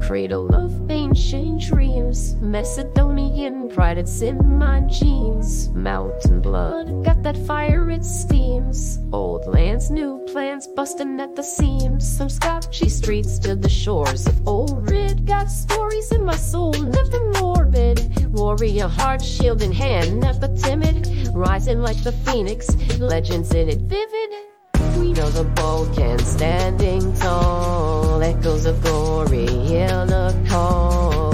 cradle of ancient dreams. Macedonian pride, it's in my genes. Mountain blood, got that fire, it steams. Old lands, new plans, busting at the seams. Some Skopje streets to the shores of Ohrid. Got stories in my soul, nothing morbid. Warrior heart, shield in hand, never timid. Rising like the phoenix, legends in it vivid. We know the Balkan standing tall, echoes of glory, call.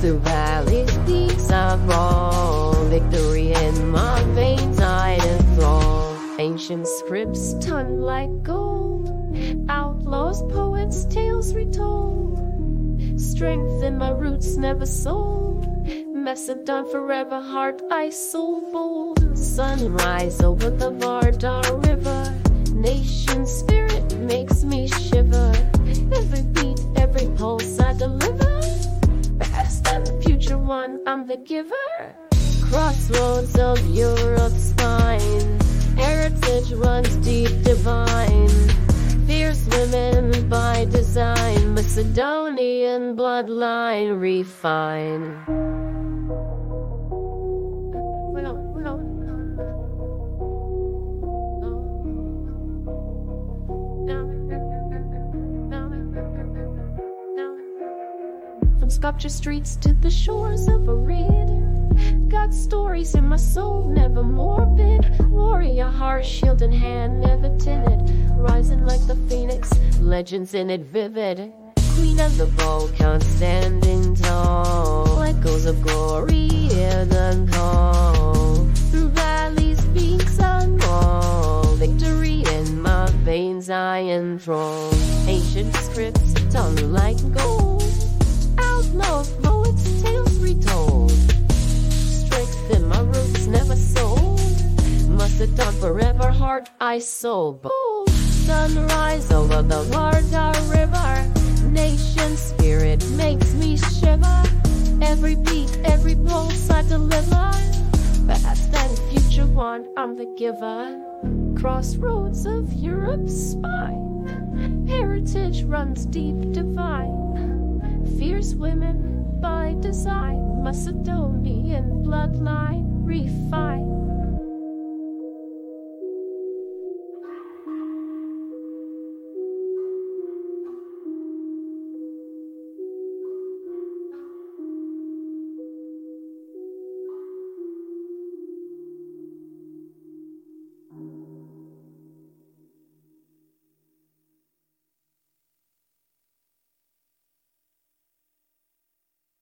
Through valleys, peaks I roll, victory in my veins I enthrall. Ancient scripts ton like gold, outlaws, poets, tales retold. Strength in my roots never sold. Macedon forever, heart, I soul bold. Sunrise over the every I deliver. Past and future one, I'm the giver. Crossroads of Europe's spine. Heritage runs deep, divine. Fierce women by design. Macedonian bloodline refined. From Skopje streets to the shores of Ohrid. Got stories in my soul, never morbid. Warrior heart, shield in hand, never timid. Rising like the phoenix, legends in it vivid. Queen of the Balkan, standing tall. Echoes of glory, hear the call. Through valleys, peaks, wall. Victory in my veins, I enthrall. Ancient scripts, tongue like gold. Forever, heart, ice, soul, bold. Sunrise over the Vardar River. Nation spirit makes me shiver. Every beat, every pulse I deliver. Past and future one, I'm the giver. Crossroads of Europe's spine. Heritage runs deep, divine. Fierce women by design. Macedonian bloodline refined.